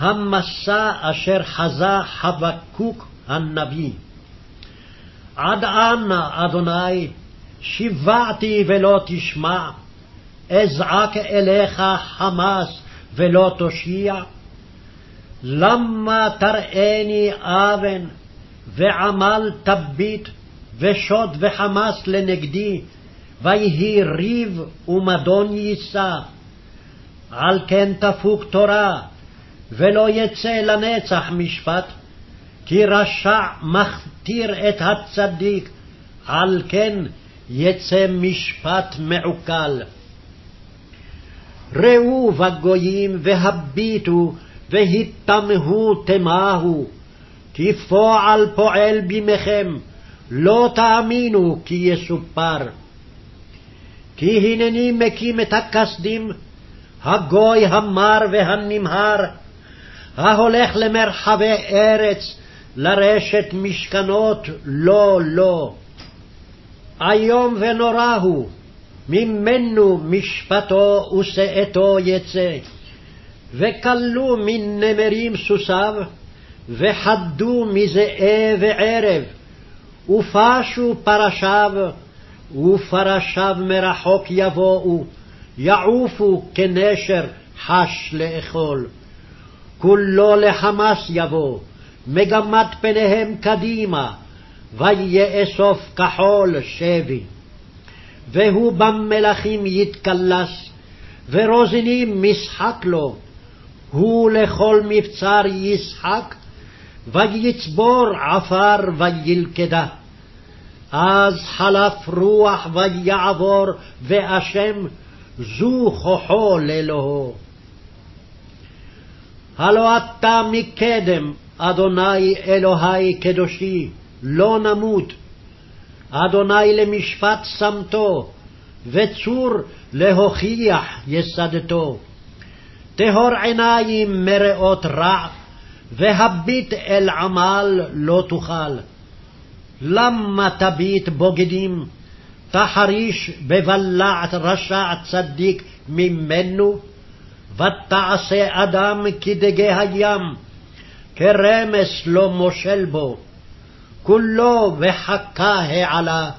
המסע אשר חזה חבקוק הנביא. עד אנה, אדוני, שיוועתי ולא תשמע, אזעק אליך חמס ולא תושיע? למה תראני אבן, ועמל תביט, ושוד וחמס לנגדי, ויהי ריב ומדון יישא. על כן תפוג תורה, ולא יצא לנצח משפט, כי רשע מכתיר את הצדיק, על כן יצא משפט מעוקל. ראו בגויים והביטו, והתמהו תמהו, כי פועל פועל בימיכם, לא תאמינו כי יסופר. כי הנני מקים את הכסדים, הגוי המר והנמהר, ההולך למרחבי ארץ, לרשת משכנות, לא, לא. איום ונורא הוא, ממנו משפטו ושאתו יצא. וכלו מנמרים סוסיו, וחדו מזאב וערב, ופשו פרשיו, ופרשיו מרחוק יבואו, יעופו כנשר חש לאכול. כולו לחמס יבוא, מגמת פניהם קדימה, ויאסוף כחול שבי. והוא במלכים יתקלס, ורוזנים משחק לו, הוא לכל מבצר ישחק, ויצבור עפר וילכדה. אז חלף רוח ויעבור, ואשם זו כוחו לאלוהו. הלא אתה מקדם, אדוני אלוהי קדושי, לא נמות. אדוני למשפט שמתו, וצור להוכיח יסדתו. טהור עיניים מראות רע, והביט אל עמל לא תוכל. למה תביט בוגדים, תחריש בבלעת רשע צדיק ממנו? ותעשה אדם כדגי הים, כרמס לא מושל בו. כולו וחכה העלה,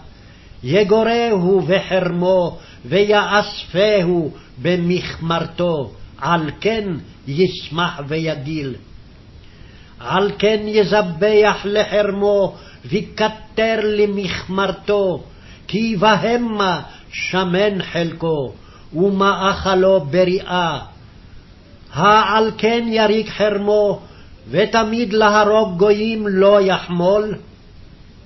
יגורהו בחרמו, ויאספהו במכמרתו. על כן ישמח ויגיל. על כן יזבח לחרמו, וכתר למכמרתו, כי בהמה שמן חלקו, ומאכלו בריאה. העל כן יריק חרמו, ותמיד להרוג גויים לא יחמול,